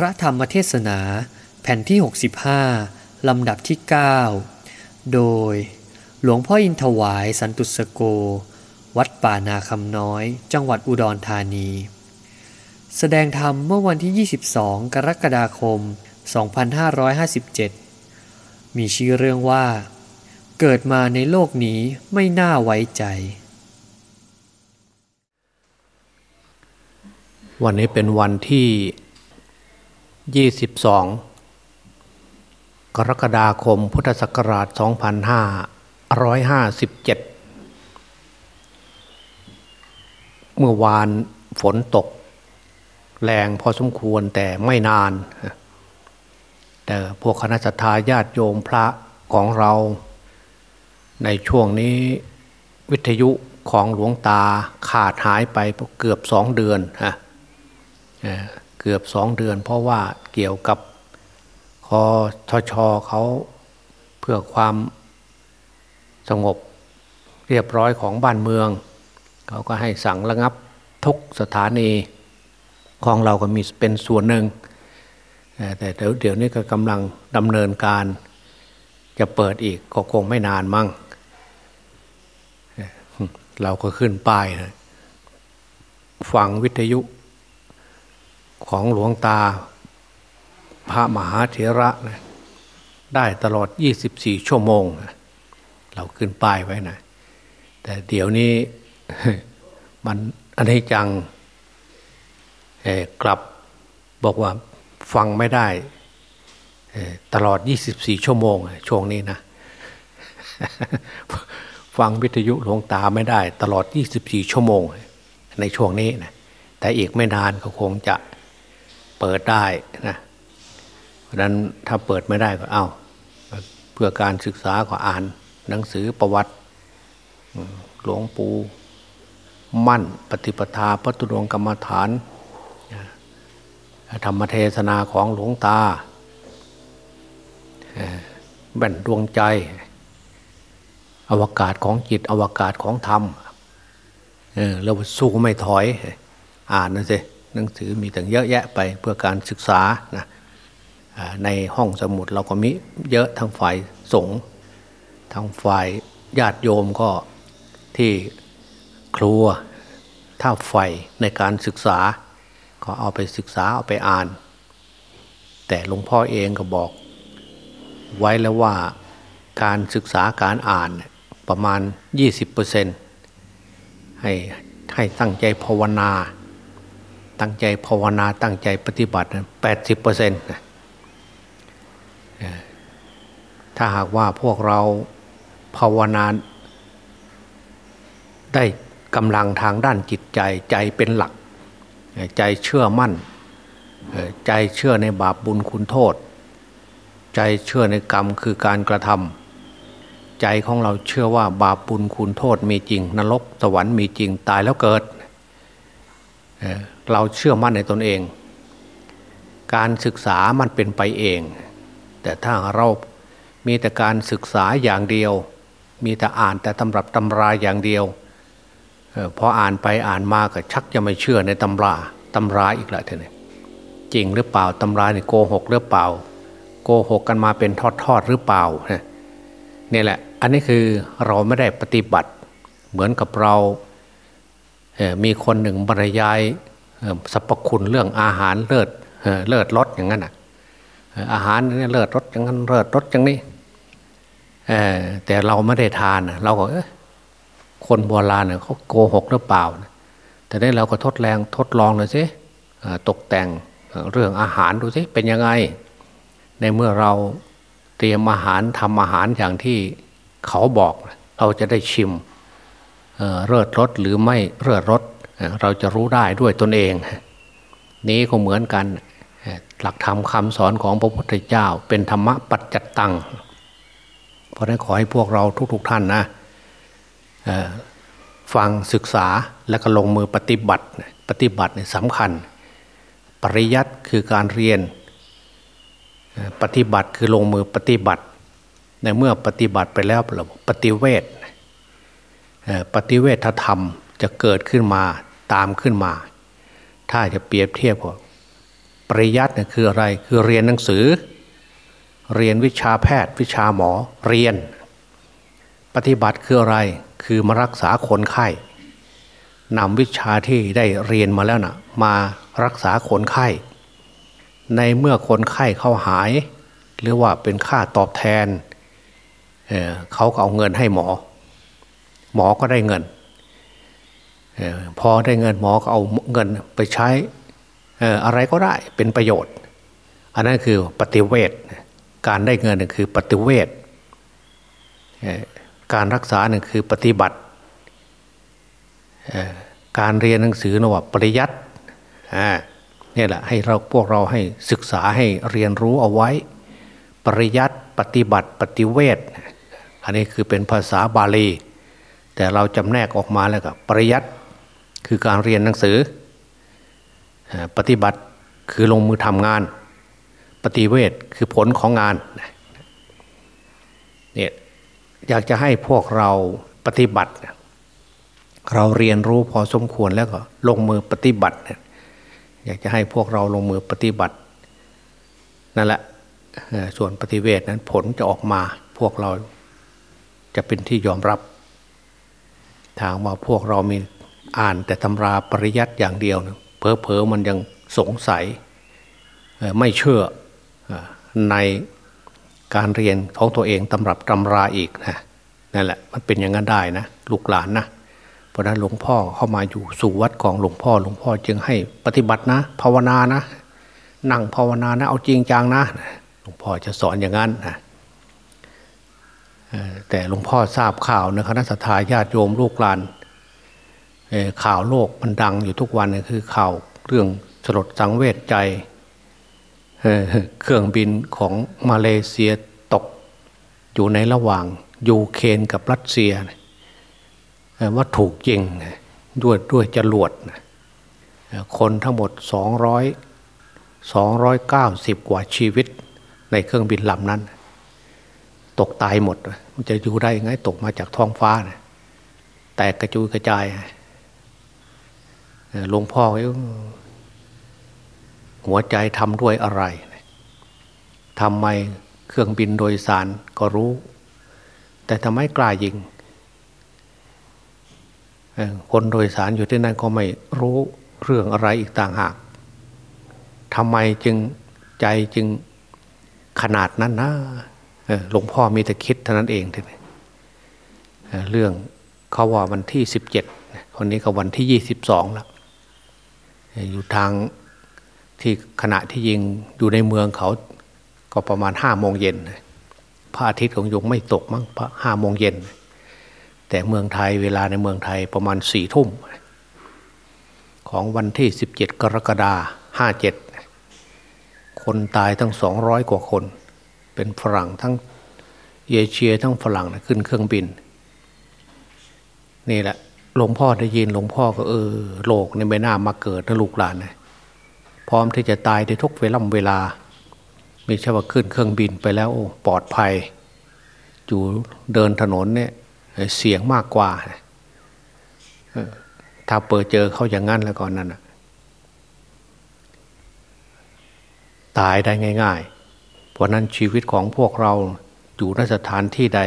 พระธรรมเทศนาแผ่นที่ 65 ลำดับที่ 9 โดยหลวงพ่ออินทวายสันตุสโก วัดป่านาคำน้อย จังหวัดอุดรธานี แสดงธรรมเมื่อวันที่ 22 กรกฎาคม 2557 มีชื่อเรื่องว่า เกิดมาในโลกนี้ไม่น่าไว้ใจ วันนี้เป็นวันที่ 22 กรกฎาคมพุทธศักราช 2557 เมื่อวานฝนตก แรงพอสมควรแต่ไม่นาน แต่พวกคณะสัตยาญาติโยมพระของเรา ในช่วงนี้วิทยุของหลวงตาขาดหายไปเกือบสองเดือนฮะ กือบสองเดือน เพราะว่าเกี่ยวกับคอทชเขาเพื่อความสงบเรียบร้อยของบ้านเมือง เขาก็ให้สั่งระงับทุกสถานีของเราก็มีเป็นส่วนหนึ่ง แต่เดี๋ยวเดี๋ยวนี้ก็กำลังดำเนินการจะเปิดอีกก็คงไม่นานมั่ง เราก็ขึ้นป้ายนะฟังวิทยุ ของหลวงตา พระมหาเถระนะได้ตลอด 24 ชั่วโมงนะเราขึ้นป้ายไว้นะแต่เดี๋ยวนี้มันอันนี้จังกลับบอกว่าฟังไม่ได้ตลอด 24 ชั่วโมง ช่วงนี้นะ ฟังวิทยุหลวงตาไม่ได้ ตลอด 24 ชั่วโมง ในช่วงนี้นะแต่อีกไม่นานก็คงจะ เปิดได้นะเพราะนั้นถ้าเปิดไม่ได้ก็เอาเพื่อการศึกษาก็อ่าน หนังสือประวัติหลวงปู่มั่นปฏิปทาพระตุดวงกรรมฐาน ธรรมเทศนาของหลวงตาแบ่นดวงใจ อวกาศของจิตอวกาศของธรรมเออแล้วสู้ไม่ถอย อ่านนะสิ หนังสือมีตั้งเยอะแยะไปเพื่อการศึกษานะในห้องสมุดเราก็มีเยอะทั้งฝ่ายสงฆ์ทั้งฝ่ายญาติโยมก็ที่ครัวถ้าใฝ่ในการศึกษา ก็เอาไปศึกษาเอาไปอ่าน แต่หลวงพ่อเองก็บอก ไว้แล้วว่าการศึกษาการอ่านประมาณ 20%ให้ให้ตั้งใจภาวนา ตั้งใจภาวนาตั้งใจปฏิบัติแปดสิบเปอร์เซ็นต์ถ้าหากว่าพวกเราภาวนาได้กำลังทางด้านจิตใจใจเป็นหลัก ใจเชื่อมั่น ใจเชื่อในบาปบุญคุณโทษ ใจเชื่อในกรรมคือการกระทำใจของเราเชื่อว่าบาปบุญคุณโทษมีจริง นรกสวรรค์มีจริงตายแล้วเกิด เราเชื่อมั่นในตนเอง การศึกษามันเป็นไปเอง แต่ถ้าเรามีแต่การศึกษาอย่างเดียว มีแต่อ่านแต่ตำรับตำราอย่างเดียวพออ่านไปอ่านมาก็ชักจะไม่เชื่อในตำราตำราอีกแล้วท่านจริงหรือเปล่าตำราเนี่โกหกหรือเปล่า โกหกกันมาเป็นทอดๆหรือเปล่าเนี่ยแหละ อันนี้คือเราไม่ได้ปฏิบัติเหมือนกับเรา มีคนหนึ่งบรรยาย สรรพคุณเรื่องอาหารเลิศเลิศรสอย่างนั้นอะอาหารนี่เลิศรสอย่างนั้นเลิศรสอย่างนี้แต่เราไม่ได้ทานเราก็คนโบราณเนี่ยเขาโกหกหรือเปล่า แต่ได้เราก็ทดแรงทดลองเลยสิตกแต่งเรื่องอาหารดูสิเป็นยังไง ในเมื่อเราเตรียมอาหารทำอาหารอย่างที่เขาบอก เราจะได้ชิมเลิศรสหรือไม่เลิศรส เราจะรู้ได้ด้วยตนเอง นี้ก็เหมือนกัน หลักธรรมคำสอนของพระพุทธเจ้า เป็นธรรมะปัจจตัง เพราะนั้นขอให้พวกเราทุก ๆท่านนะฟังศึกษาแล้วก็ลงมือปฏิบัติ ปฏิบัติสำคัญ ปริยัติคือการเรียน ปฏิบัติคือลงมือปฏิบัติ ในเมื่อปฏิบัติไปแล้วปฏิเวทปฏิเวทธรรมจะเกิดขึ้นมา ตามขึ้นมา ถ้าจะเปรียบเทียบกับปริยัติเนี่ยคืออะไรคือเรียนหนังสือ เรียนวิชาแพทย์ วิชาหมอเรียน ปฏิบัติคืออะไรคือมารักษาคนไข้นำวิชาที่ได้เรียนมาแล้วนะ่ะมารักษาคนไข้ ในเมื่อคนไข้เขาหาย หรือว่าเป็นค่าตอบแทนเเขาก็เอาเงินให้หมอ หมอก็ได้เงิน พอได้เงินหมอก็เอาเงินไปใช้อะไรก็ได้เป็นประโยชน์ อันนั้นคือปฏิเวทการได้เงินคือปฏิเวทการรักษาหนึ่งคือปฏิบัติ การเรียนหนังสือนว่าปริยัตินี่แหละให้เราพวกเราให้ศึกษาให้เรียนรู้เอาไว้ ปริยัติปฏิบัติปฏิเวทอันนี้คือเป็นภาษาบาลี แต่เราจำแนกออกมาแล้วกับปริยัติ คือการเรียนหนังสือ ปฏิบัติคือลงมือทำงาน ปฏิเวทคือผลของงานเนี่ยอยากจะให้พวกเราปฏิบัติ เราเรียนรู้พอสมควรแล้วก็ลงมือปฏิบัติ อยากจะให้พวกเราลงมือปฏิบัตินั่นแหละส่วนปฏิเวทนั้นผลจะออกมาพวกเราจะเป็นที่ยอมรับทางว่าพวกเรามี อ่านแต่ตำราปริยัติอย่างเดียวเพอเพอมันยังสงสัยไม่เชื่อในการเรียนของตัวเองตำรับตำราอีกนะนั่นแหละมันเป็นอย่างนั้นได้นะลูกหลานนะเพราะนั้นหลวงพ่อเข้ามาอยู่สู่วัดของหลวงพ่อหลวงพ่อจึงให้ปฏิบัตินะ ภาวนานะนั่งภาวนานะเอาจริงจังนะหลวงพ่อจะสอนอย่างนั้นนะแต่หลวงพ่อทราบข่าวนะคณะสัตยาญาติโยมลูกหลาน ข่าวโลกมันดังอยู่ทุกวันคือข่าวเรื่องสลดสังเวชใจเครื่องบินของมาเลเซียตกอยู่ในระหว่างยูเครนกับรัสเซีย ว่าถูกยิงด้วยด้วยจรวดคนทั้งหมด 200 290 กว่าชีวิตในเครื่องบินลำนั้น ตกตายหมด มันจะอยู่ได้ยังไงตกมาจากท้องฟ้า แตกกระจุยกระจาย หลวงพ่อหัวใจทำด้วยอะไรทำไมเครื่องบินโดยสารก็รู้ แต่ทำไมกล้ายิงคนโดยสารอยู่ที่นั่นก็ไม่รู้เรื่องอะไรอีกต่างหากทำไมจึงใจจึงขนาดนั้นนะหลวงพ่อมีแต่คิดเท่านั้นเองทีนี้เรื่องเขาว่าวันที่สิบเจ็ดคนนี้ก็วันที่ยี่สิบสองแล้ว อยู่ทางที่ขณะที่ยิงอยู่ในเมืองเขาก็ประมาณห้าโมงเย็นพระอาทิตย์ของยงไม่ตกมั้งพระห้าโมงเย็น แต่เมืองไทยเวลาในเมืองไทยประมาณสี่ทุ่ม ของวันที่สิบเจ็ดกรกฎาห้าเจ็ดคนตายทั้งสองร้อยกว่าคน เป็นฝรั่งทั้งเอเชียทั้งฝรั่งนะขึ้นเครื่องบิน นี่แหละ หลวงพ่อได้ยินหลวงพ่อก็เออโลกในไม่น่ามาเกิดนะลูกหลานนะพร้อมที่จะตายในทุกเวล่ำเวลา ไม่ใช่ว่าขึ้นเครื่องบินไปแล้วปลอดภัย อยู่เดินถนนเนี่ยเสียงมากกว่า ถ้าเปิดเจอเขาอย่างนั้นแล้วก่อนนั้นตายได้ง่าย ๆ เพราะนั้นชีวิตของพวกเราอยู่ในสถานที่ใด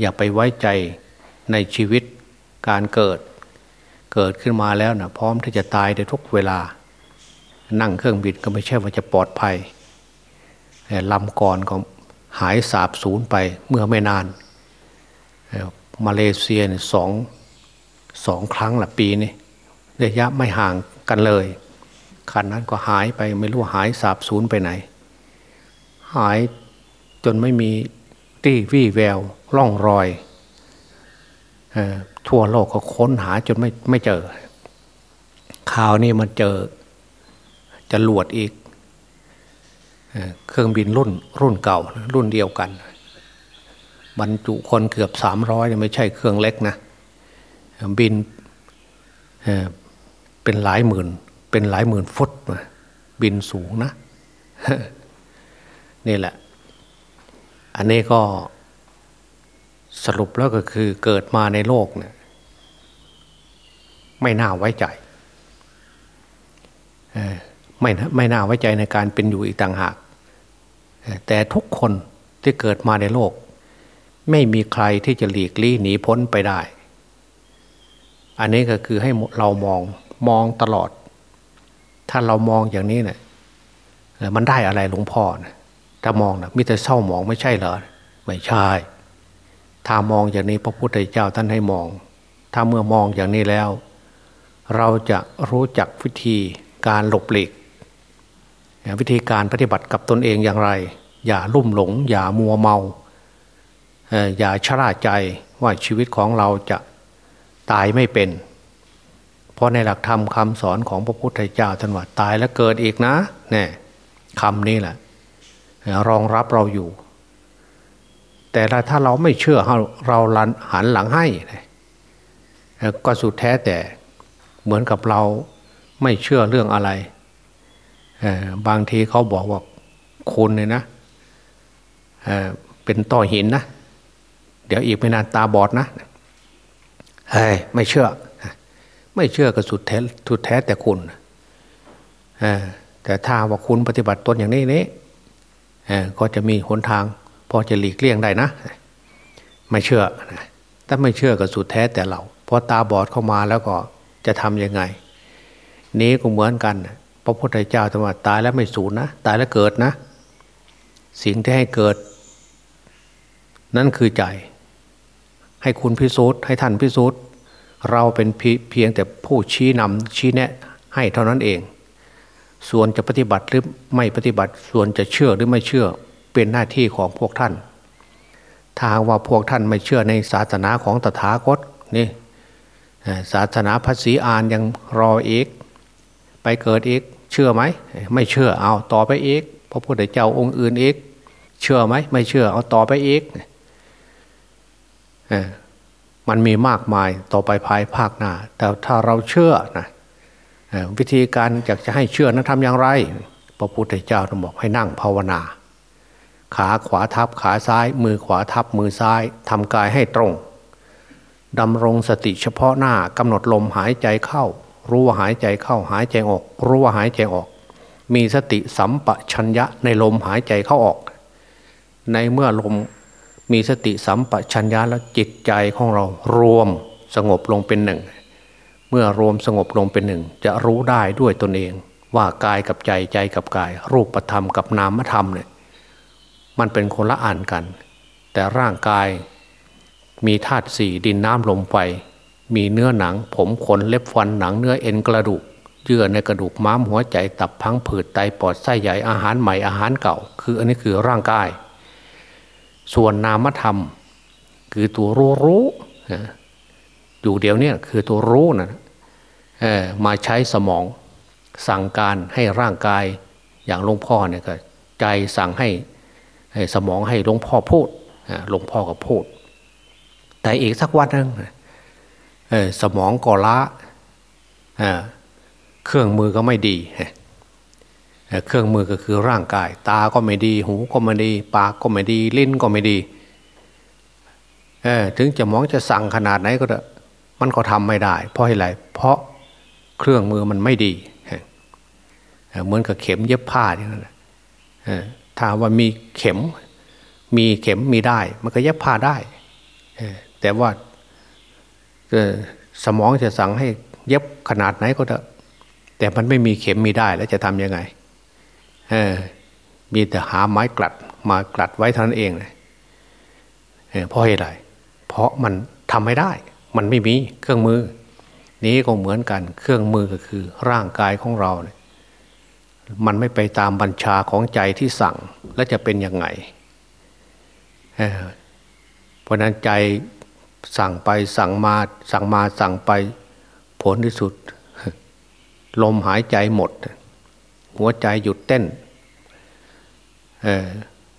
อย่าไปไว้ใจในชีวิตการเกิด เกิดขึ้นมาแล้วนะพร้อมที่จะตายในทุกเวลา นั่งเครื่องบินก็ไม่ใช่ว่าจะปลอดภัยลำก่อนก็หายสาบสูญไปเมื่อไม่นาน มาเลเซียสองสองครั้งละปีนี้ระยะไม่ห่างกันเลย คันนั้นก็หายไปไม่รู้หายสาบสูญไปไหน หายจนไม่มีตี้วี่แววร่องรอย ทั่วโลกก็ค้นหาจนไม่ไม่เจอข่าวนี้มันเจอจะลวดอีกเครื่องบินรุ่นรุ่นเก่า รุ่นเดียวกัน บรรจุคนเกือบสามร้อยไม่ใช่เครื่องเล็กนะ บินเป็นหลายหมื่น เป็นหลายหมื่นฟุตบินสูงนะ นี่แหละ อันนี้ก็สรุปแล้วก็คือเกิดมาในโลกเนี่ย ไม่น่าไว้ใจไม่ไม่น่าไว้ใจในการเป็นอยู่อีกต่างหาก แต่ทุกคนที่เกิดมาในโลก ไม่มีใครที่จะหลีกลี่หนีพ้นไปได้ อันนี้ก็คือให้เรามองมองตลอด ถ้าเรามองอย่างนี้เนะี่ยมันได้อะไรหลวงพ่อนะถ้ามองนะมิแต่เศร้าหมองไม่ใช่เหรอไม่ใช่ ถ้ามองอย่างนี้พระพุทธเจ้าท่านให้มอง ถ้าเมื่อมองอย่างนี้แล้ว เราจะรู้จักวิธีการหลบหลีก วิธีการปฏิบัติกับตนเองอย่างไร อย่าลุ่มหลง อย่ามัวเมา อย่าชราใจว่าชีวิตของเราจะตายไม่เป็น เพราะในหลักธรรมคำสอนของพระพุทธเจ้าท่านว่าตายแล้วเกิดอีกนะเนี่ยคำนี้แหละรองรับเราอยู่ แต่ถ้าเราไม่เชื่อเราหันหลังให้ก็สุดแท้แต่ เหมือนกับเราไม่เชื่อเรื่องอะไร บางทีเขาบอกว่าคุณเนี่ยนะเเป็นต้อหินนะ เดี๋ยวอีกไม่นานตาบอดนะเฮ้ยไม่เชื่อ ไม่เชื่อก็สุดแท้สุดแท้แต่คุณแต่ถ้าว่าคุณปฏิบัติตนอย่างนี้นี้ก็จะมีหนทาง พอจะหลีกเลี่ยงได้นะ ไม่เชื่อถ้าไม่เชื่อก็สุดแท้แต่เราพอตาบอดเข้ามาแล้วก็ จะทำยังไง นี้ก็เหมือนกัน พระพุทธเจ้าตรัสตายแล้วไม่สูญนะ ตายแล้วเกิดนะ สิ่งที่ให้เกิด นั่นคือใจ ให้คุณพิสูจน์ให้ท่านพิสูจน์เราเป็นเพียงแต่ผู้ชี้นำชี้แนะให้เท่านั้นเอง ส่วนจะปฏิบัติหรือไม่ปฏิบัติ ส่วนจะเชื่อหรือไม่เชื่อเป็นหน้าที่ของพวกท่าน ถ้าว่าพวกท่านไม่เชื่อในศาสนาของตถาคตนี่ ศาสนาภาษีอานยังรออีก ไปเกิดอีก เชื่อไหม ไม่เชื่อเอาต่อไปอีกพระพุทธเจ้าองค์อื่นอีก เชื่อไหม ไม่เชื่อเอาต่อไปอีกมันมีมากมายต่อไปภายภาคหน้า แต่ถ้าเราเชื่อนะวิธีการอยากจะให้เชื่อนั้นทำอย่างไร พระพุทธเจ้าบอกให้นั่งภาวนา ขาขวาทับขาซ้าย มือขวาทับมือซ้ายทำกายให้ตรง ดำรงสติเฉพาะหน้ากำหนดลมหายใจเข้า รู้ว่าหายใจเข้าหายใจออก รู้ว่าหายใจออก มีสติสัมปชัญญะในลมหายใจเข้าออก ในเมื่อลมมีสติสัมปชัญญะแล้วจิตใจของเรารวมสงบลงเป็นหนึ่ง เมื่อรวมสงบลงเป็นหนึ่ง จะรู้ได้ด้วยตนเอง ว่ากายกับใจใจกับกาย รูปธรรมกับนามธรรมเนี่ยมันเป็นคนละอ่านกัน แต่ร่างกาย มีธาตุสี่ดินน้ำลมไฟ มีเนื้อหนัง ผมขนเล็บฟันหนังเนื้อเอ็นกระดูก เยื่อในกระดูกม้ามหัวใจตับพังผืดไตปอดไส้ใหญ่อาหารใหม่อาหารเก่า คืออันนี้คือร่างกาย ส่วนนามธรรม คือตัวรู้รู้อยู่เดียวเนี่ยคือตัวรู้นะมาใช้สมองสั่งการให้ร่างกายอย่างหลวงพ่อเนี่ยก็ใจสั่งให้สมองให้หลวงพ่อพูดหลวงพ่อก็พูด แต่อีกสักวันนึงสมองก็ล้าเครื่องมือก็ไม่ดี เครื่องมือก็คือร่างกาย ตาก็ไม่ดี หูก็ไม่ดี ปากก็ไม่ดี ลิ้นก็ไม่ดี ถึงจะมองจะสั่งขนาดไหนก็เถอะมันก็ทำไม่ได้ เพราะอะไร เพราะเครื่องมือมันไม่ดี เหมือนกับเข็มเย็บผ้าอย่างนั้นถ้าว่ามีเข็ม มีเข็มมีได้ มันก็เย็บผ้าได้ แต่ว่าสมองจะสั่งให้เย็บขนาดไหนก็เถอะแต่มันไม่มีเข็มมีได้แล้วจะทำยังไงเออมีแต่หาไม้กลัดมากลัดไว้เท่านั้นเองเลยเพราะอะไรเพราะมันทำไม่ได้ มันไม่มีเครื่องมือ นี้ก็เหมือนกันเครื่องมือก็คือร่างกายของเราเนี่ยมันไม่ไปตามบัญชาของใจที่สั่งแล้วจะเป็นยังไงเพราะนั้นใจ สั่งไปสั่งมาสั่งมาสั่งไป ผลที่สุด ลมหายใจหมด หัวใจหยุดเต้น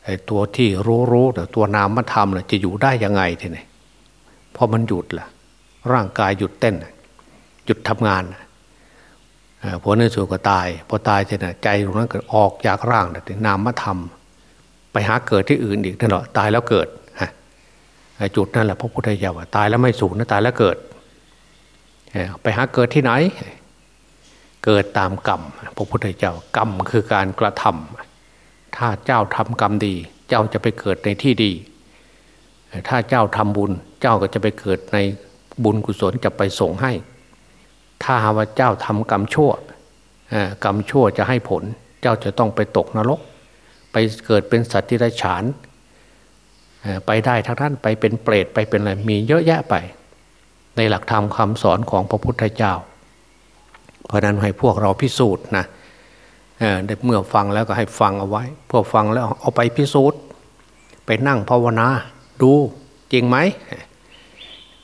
ไอ้ตัวที่รู้รู้แต่ตัวนามธรรมจะอยู่ได้ยังไงทีนี้พอมันหยุดล่ะ ร่างกายหยุดเต้น หยุดทำงานผลในสุดก็ตาย พอตายทีนี้ใจตรงนั้นเกิดออกจากร่างแต่นามธรรม ไปหาเกิดที่อื่นอีกนั่นแหละตายแล้วเกิด จุดนั่นแหละพระพุทธเจ้าว่าตายแล้วไม่สูญนะตายแล้วเกิด ไปหาเกิดที่ไหน เกิดตามกรรมพระพุทธเจ้ากรรมคือการกระทำถ้าเจ้าทำกรรมดี เจ้าจะไปเกิดในที่ดี ถ้าเจ้าทำบุญ เจ้าก็จะไปเกิดในบุญกุศลจะไปส่งให้ ถ้าหาว่าเจ้าทำกรรมชั่วกรรมชั่วจะให้ผล เจ้าจะต้องไปตกนรก ไปเกิดเป็นสัตว์ที่ไร้ฉาน ไปได้ทั้งนั้นไปเป็นเปรตไปเป็นอะไรมีเยอะแยะไป ในหลักธรรมคำสอนของพระพุทธเจ้า เพราะนั้นให้พวกเราพิสูจน์นะเมื่อฟังแล้วก็ให้ฟังเอาไว้ พวกฟังแล้วเอาไปพิสูจน์ ไปนั่งภาวนาดูจริงไหม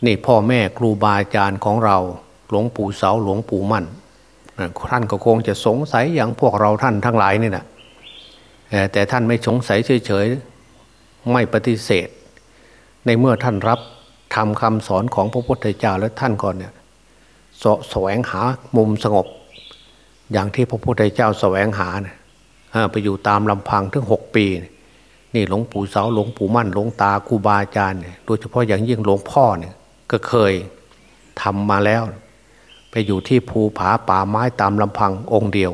นี่พ่อแม่ครูบาอาจารย์ของเราหลวงปู่เสาหลวงปู่มั่นท่านก็คงจะสงสัยอย่างพวกเราท่านทั้งหลายนี่นะแต่ท่านไม่สงสัยเฉย ไม่ปฏิเสธ ในเมื่อท่านรับทำคำสอนของพระพุทธเจ้าแล้วท่านก่อนเนี่ยสแสวงหามุมสงบ อย่างที่พระพุทธเจ้าแสวงหาเนี่ยไปอยู่ตามลำพังถึงหกปี นี่หลวงปู่เสาหลวงปู่มั่นหลวงตาครูบาอาจารย์เนี่ยโดยเฉพาะอย่างยิ่งหลวงพ่อเนี่ยก็เคยทำมาแล้ว ไปอยู่ที่ภูผาป่าไม้ตามลำพังองค์เดียว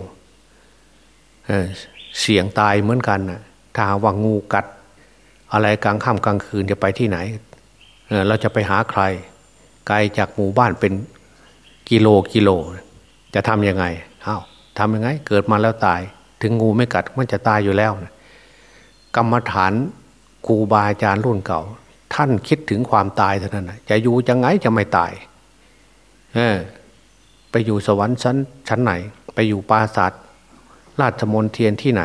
เเสียงตายเหมือนกันนะถ้าว่างูกัด อะไรกลางค่ำกลางคืนจะไปที่ไหนเราจะไปหาใคร ไกลจากหมู่บ้านเป็นกิโลกิโล จะทำยังไงอ้าวทำยังไง เกิดมาแล้วตาย ถึงงูไม่กัดมันจะตายอยู่แล้วนะกรรมฐานครูบาอาจารย์รุ่นเก่า ท่านคิดถึงความตายเท่านั้นจะอยู่ยังไงจะไม่ตายเออไปอยู่สวรรค์ชั้นชั้นไหน ไปอยู่ปราสาทราชมนเทียนที่ไหน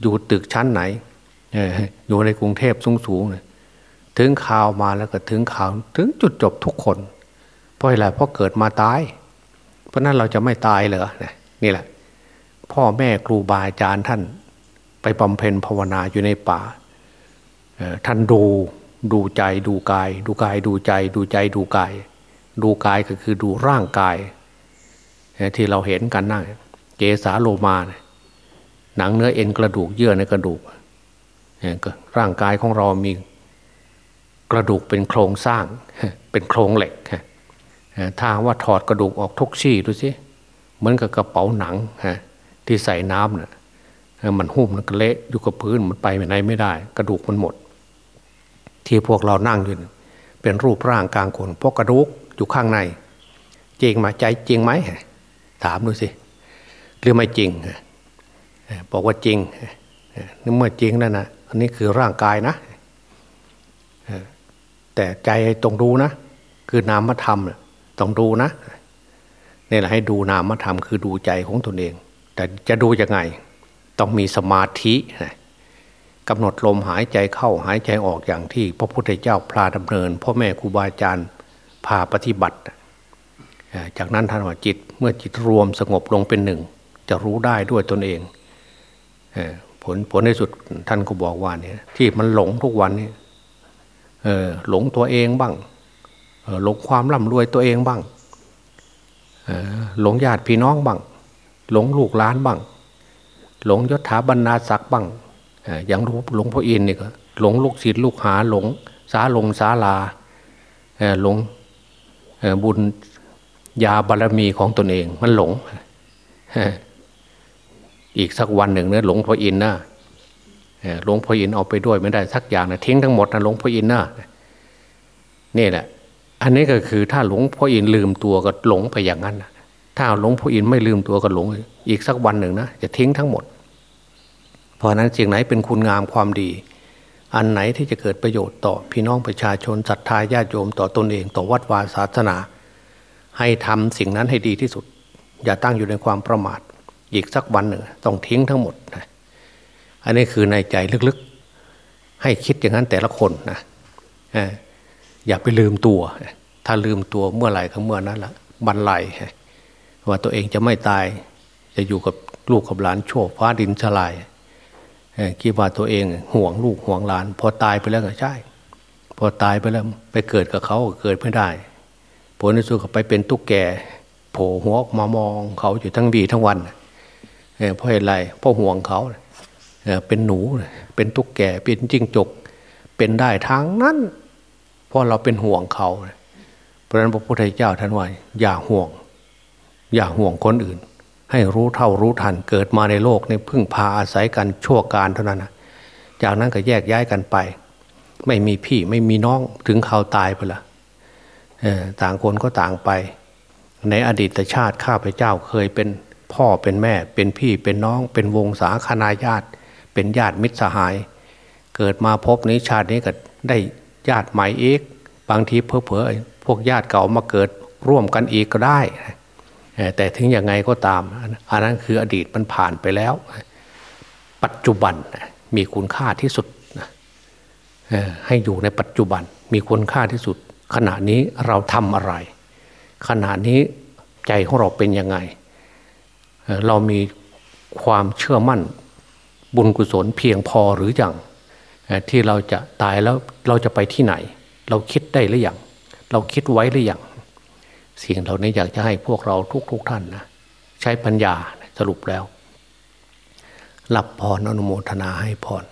อยู่ตึกชั้นไหน อยู่ในกรุงเทพสูงสูงถึงข่าวมาแล้วก็ถึงข่าวถึงจุดจบทุกคน เพราะอะไรเพราะเกิดมาตาย เพราะนั้นเราจะไม่ตายเหรอนี่แหละ พ่อแม่ครูบาอาจารย์ท่าน ไปบำเพ็ญภาวนาอยู่ในป่าท่านดูดูใจดูกาย ดูกายดูใจ ดูใจดูกาย ดูกายก็คือดูร่างกาย ที่เราเห็นกันนั่งเจสาโลมาหนังเนื้อเอ็นกระดูกเยื่อในกระดูก ร่างกายของเรามีกระดูกเป็นโครงสร้างเป็นโครงเหล็กถ้าว่าถอดกระดูกออกทุกชี่ดูสิเหมือนกับกระเป๋าหนังที่ใส่น้ำเนี่ยมันหุ้มมันก็เละอยู่กับพื้นมันไปไหนไม่ได้ กระดูกมันหมด ที่พวกเรานั่งอยู่เป็นรูปร่างกลางคนเพวกกระดูกอยู่ข้างใน จริงมาใจจริงไหมถามดูสิหรือไม่จริงบอกว่าจริงเมื่อจริงนั่นนะ อันนี้คือร่างกายนะ แต่ใจตรงดูนะ คือนามธรรมต้องดูนะนี่แหละให้ดูนามธรรมคือดูใจของตนเอง แต่จะดูยังไง ต้องมีสมาธิกำหนดลมหายใจเข้าหายใจออกอย่างที่ พระพุทธเจ้าพาดำเนินพ่อแม่ครูบาอาจารย์พาปฏิบัติ จากนั้นท่านว่าจิตเมื่อจิตรวมสงบลงเป็นหนึ่ง จะรู้ได้ด้วยตนเอง ผลผลในสุดท่านก็บอกว่าเนี่ยที่มันหลงทุกวันนี้หลงตัวเองบ้างหลงความร่ำรวยตัวเองบ้างหลงญาติพี่น้องบ้างหลงลูกหลานบ้างหลงยศถาบรรณาศักดิ์บ้างอย่างหลวงพ่ออินนี่ก็หลงลูกศิษย์ลูกหาหลงสาลงสาลาหลงบุญยาบารมีของตนเองมันหลง อีกสักวันหนึ่งเนี่ยหลวงพ่ออินนะหลวงพ่ออินเอาไปด้วยไม่ได้สักอย่างนะทิ้งทั้งหมดนะหลวงพ่ออินนะนี่แหละ อันนี้ก็คือถ้าหลวงพ่ออินลืมตัวก็หลงไปอย่างนั้นถ้าหลวงพ่ออินไม่ลืมตัวก็หลง อีกสักวันหนึ่งนะจะทิ้งทั้งหมด เพราะนั้นสิ่งไหนเป็นคุณงามความดี อันไหนที่จะเกิดประโยชน์ต่อพี่น้องประชาชนศรัทธาญาติโยมต่อตนเองต่อวัดวาศาสนา ให้ทำสิ่งนั้นให้ดีที่สุด อย่าตั้งอยู่ในความประมาท อีกสักวันหนึ่งต้องทิ้งทั้งหมดนะอันนี้คือในใจลึกๆ ให้คิดอย่างนั้นแต่ละคนนะอย่าไปลืมตัว ถ้าลืมตัวเมื่อไหร่ก็เมื่อนั้นละบันไลว่าตัวเองจะไม่ตาย จะอยู่กับลูกกับหลานโชคฟ้าดินสลายคิดว่าตัวเองห่วงลูกห่วงหลาน พอตายไปแล้วก็ใช่ พอตายไปแล้วไปเกิดกับเขาเกิดไม่ได้ผลในสุดก็ไปเป็นตุ๊กแกโผล่หัวออกมามองเขาอยู่ทั้งบีทั้งวันเเพราะเหตุไรเพราะห่วงเขาเป็นหนูเป็นตุ๊กแกเป็นจิ้งจก เป็นได้ทั้งนั้น เพราะเราเป็นห่วงเขา เพราะนั้นพระพุทธเจ้าท่านว่าอย่าห่วง อย่าห่วงคนอื่น ให้รู้เท่ารู้ทันเกิดมาในโลกในพึ่งพาอาศัยกันชั่วการเท่านั้นนะจากนั้นก็แยกย้ายกันไป ไม่มีพี่ไม่มีน้องถึงเขาตายไปละต่างคนก็ต่างไป ในอดีตชาติข้าพเจ้าเคยเป็น พ่อเป็นแม่เป็นพี่เป็นน้องเป็นวงศาคณาญาติ เป็นญาติมิตรสหาย เกิดมาพบนี้ชาตินี้ก็ได้ญาติใหม่อีกบางทีเพอเพอๆพวกญาติเก่ามาเกิดร่วมกันอีกก็ได้แต่ถึงยังไงก็ตาม อันนั้นคืออดีตมันผ่านไปแล้ว ปัจจุบันมีคุณค่าที่สุดให้อยู่ในปัจจุบันมีคุณค่าที่สุด ขณะนี้เราทำอะไร ขณะนี้ใจของเราเป็นยังไง เรามีความเชื่อมั่นบุญกุศลเพียงพอหรือยังที่เราจะตายแล้วเราจะไปที่ไหน เราคิดได้หรือยังเราคิดไว้หรือยังสิ่งเหล่านี้อยากจะให้พวกเราทุกๆทท่านนะใช้ปัญญาสรุปแล้ว หลับพรอนุโมทนาให้พร